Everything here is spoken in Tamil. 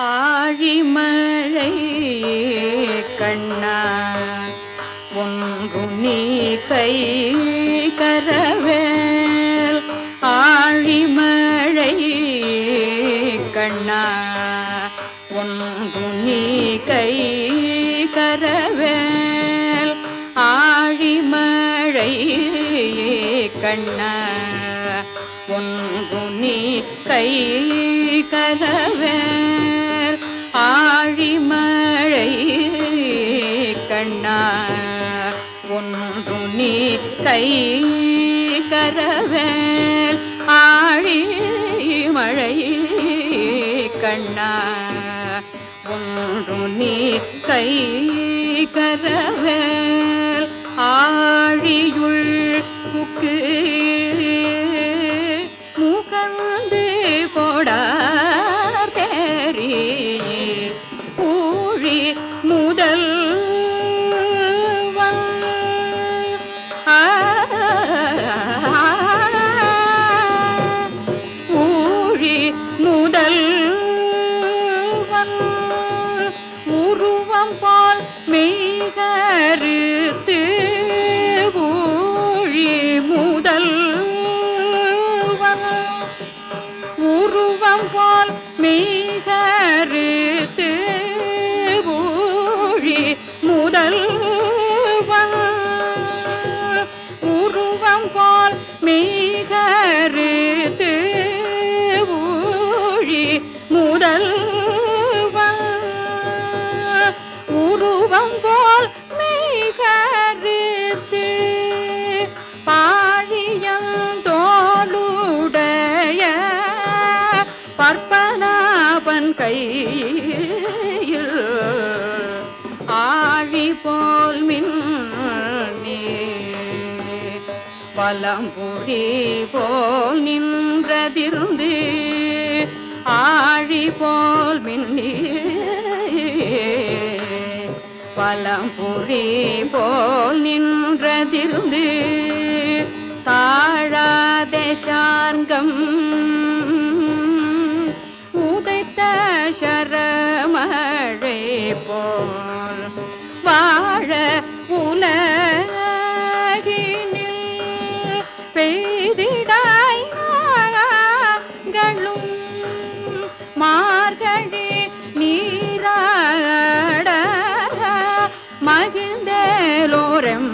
ஆழிமழை கண்ணா ஒன்று நீ கை கரவேல். ஆழிமழை கண்ணா ஒன்று நீ கை கரவேல். ஆழிமழை கண்ணா ஒன்று நீ கை கரவேல். ஆழிமழை கண்ணா ஒன்று நீ கை கரவேல் ஆழி மழை கண்ணா ஒன்று நீ கை கரவேல் ஆழியுள் புக்கு மொழி முதல் உருவம் போல் மெய்கருத்து ஊழி முதல் உருவம் போல் மெய்கருத்து ஊழி முதல் உருவம் போல் மெய்கரு பற்பனாபன் கையில் ஆழி போல் மின் பலம்புரி போல் நின்றதிருந்து ஆழி போல் மின்னி. பலம்புரி போல் நின்றதிருந்து தாழாதே சார்கம் சரமழை போல் வாழ உலகினில் பெய்திடாயும் மார்கழி நீராட மகிழ்ந்தலோரம்